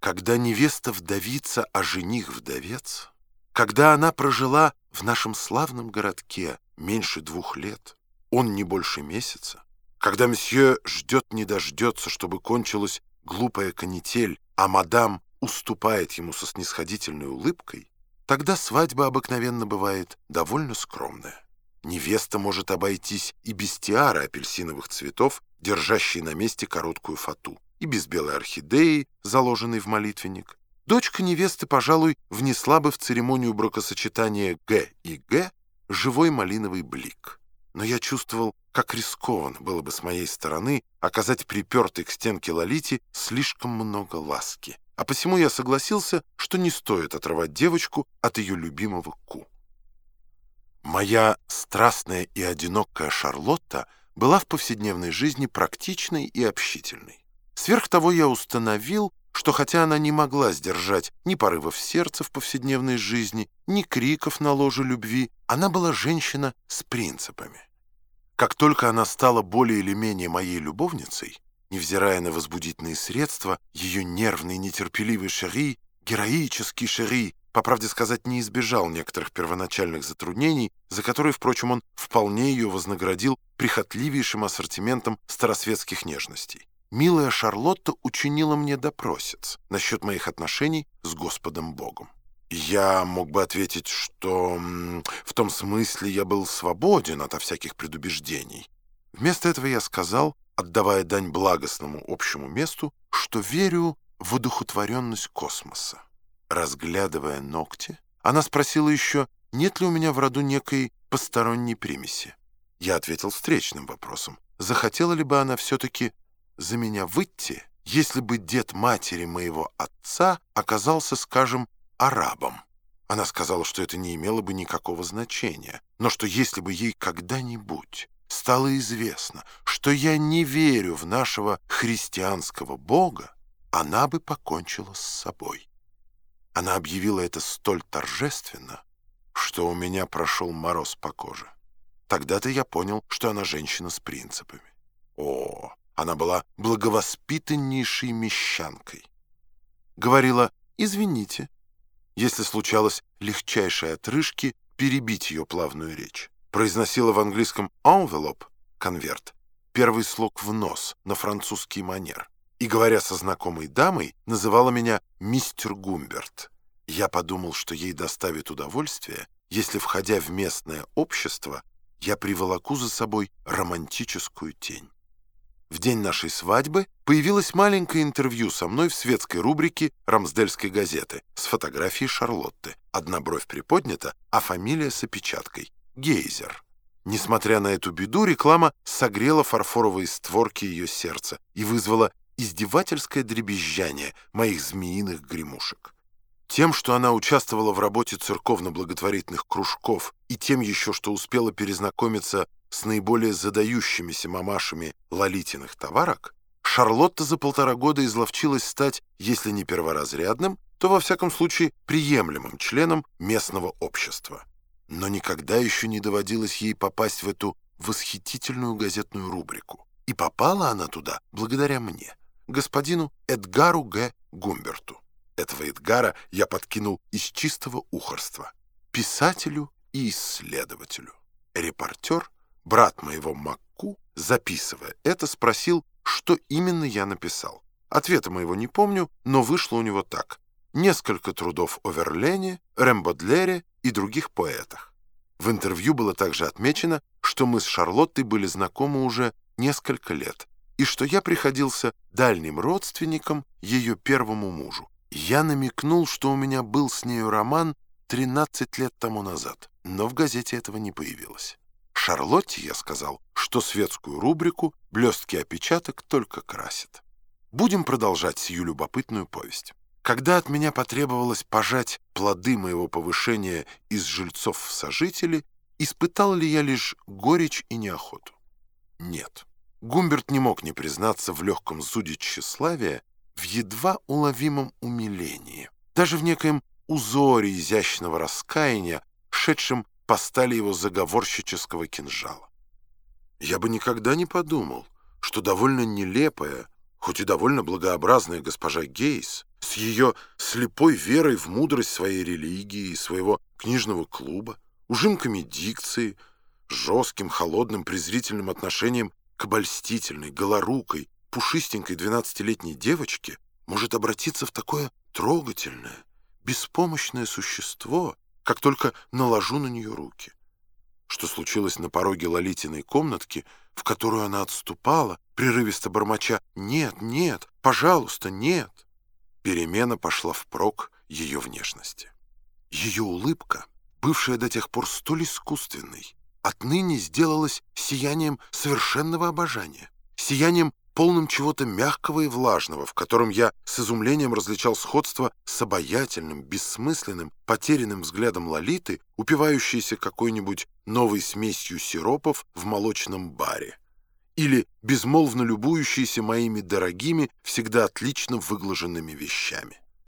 Когда невеста вдовица, а жених вдовец, когда она прожила в нашем славном городке меньше двух лет, он не больше месяца, когда мсье ждет не дождется, чтобы кончилась глупая канитель, а мадам уступает ему со снисходительной улыбкой, тогда свадьба обыкновенно бывает довольно скромная. Невеста может обойтись и без тиары апельсиновых цветов, держащей на месте короткую фату, и без белой орхидеи, заложенной в молитвенник. Дочка невесты, пожалуй, внесла бы в церемонию бракосочетания Г и Г живой малиновый блик. Но я чувствовал, как рискованно было бы с моей стороны оказать припертой к стенке Лолите слишком много ласки. А посему я согласился, что не стоит отрывать девочку от ее любимого Ку. Моя страстная и одинокая Шарлотта была в повседневной жизни практичной и общительной. Сверх того я установил, что хотя она не могла сдержать ни порывов сердца в повседневной жизни, ни криков на ложе любви, она была женщина с принципами. Как только она стала более или менее моей любовницей, невзирая на возбудительные средства, ее нервный, нетерпеливый шери, героический шери, по правде сказать, не избежал некоторых первоначальных затруднений, за которые, впрочем, он вполне ее вознаградил прихотливейшим ассортиментом старосветских нежностей. Милая Шарлотта учинила мне допросец насчет моих отношений с Господом Богом. Я мог бы ответить, что в том смысле я был свободен ото всяких предубеждений. Вместо этого я сказал, отдавая дань благостному общему месту, что верю в одухотворенность космоса. Разглядывая ногти, она спросила еще, нет ли у меня в роду некой посторонней примеси. Я ответил встречным вопросом. Захотела ли бы она все-таки за меня выйти, если бы дед матери моего отца оказался, скажем, арабом? Она сказала, что это не имело бы никакого значения, но что если бы ей когда-нибудь стало известно, что я не верю в нашего христианского Бога, она бы покончила с собой. Она объявила это столь торжественно, что у меня прошел мороз по коже. Тогда-то я понял, что она женщина с принципами. О, она была благовоспитаннейшей мещанкой. Говорила «извините», если случалось легчайшей отрыжки перебить ее плавную речь. Произносила в английском «envelope» — конверт, первый слог в нос на французский манер и, говоря со знакомой дамой, называла меня мистер Гумберт. Я подумал, что ей доставит удовольствие, если, входя в местное общество, я приволоку за собой романтическую тень. В день нашей свадьбы появилось маленькое интервью со мной в светской рубрике «Рамсдельской газеты» с фотографией Шарлотты. Одна бровь приподнята, а фамилия с опечаткой — Гейзер. Несмотря на эту беду, реклама согрела фарфоровые створки ее сердца и вызвала издевательское дребезжание моих змеиных гремушек. Тем, что она участвовала в работе церковно-благотворительных кружков, и тем еще, что успела перезнакомиться с наиболее задающимися мамашами лолитиных товарок, Шарлотта за полтора года изловчилась стать, если не перворазрядным, то, во всяком случае, приемлемым членом местного общества. Но никогда еще не доводилось ей попасть в эту восхитительную газетную рубрику. И попала она туда благодаря мне господину Эдгару Г. Гумберту. Этого Эдгара я подкинул из чистого ухорства. Писателю и исследователю. Репортер, брат моего Макку, записывая это, спросил, что именно я написал. Ответа моего не помню, но вышло у него так. Несколько трудов о Верлене, Рембодлере и других поэтах. В интервью было также отмечено, что мы с Шарлоттой были знакомы уже несколько лет, и что я приходился дальним родственником ее первому мужу. Я намекнул, что у меня был с нею роман 13 лет тому назад, но в газете этого не появилось. Шарлотте я сказал, что светскую рубрику «Блестки опечаток» только красит. Будем продолжать сию любопытную повесть. Когда от меня потребовалось пожать плоды моего повышения из жильцов в сожители, испытал ли я лишь горечь и неохоту? Нет. Гумберт не мог не признаться в легком зуде тщеславия, в едва уловимом умилении, даже в некоем узоре изящного раскаяния, шедшем по стали его заговорщического кинжала. Я бы никогда не подумал, что довольно нелепая, хоть и довольно благообразная госпожа Гейс с ее слепой верой в мудрость своей религии и своего книжного клуба, ужимками дикции, жестким, холодным, презрительным отношением к обольстительной, голорукой, пушистенькой двенадцатилетней девочке может обратиться в такое трогательное, беспомощное существо, как только наложу на нее руки. Что случилось на пороге Лолитиной комнатки, в которую она отступала, прерывисто бормоча «Нет, нет, пожалуйста, нет!» Перемена пошла впрок ее внешности. Ее улыбка, бывшая до тех пор столь искусственной, отныне сделалась сиянием совершенного обожания, сиянием полным чего-то мягкого и влажного, в котором я с изумлением различал сходство с обаятельным, бессмысленным, потерянным взглядом Лолиты, упивающейся какой-нибудь новой смесью сиропов в молочном баре, или безмолвно любующейся моими дорогими, всегда отлично выглаженными вещами.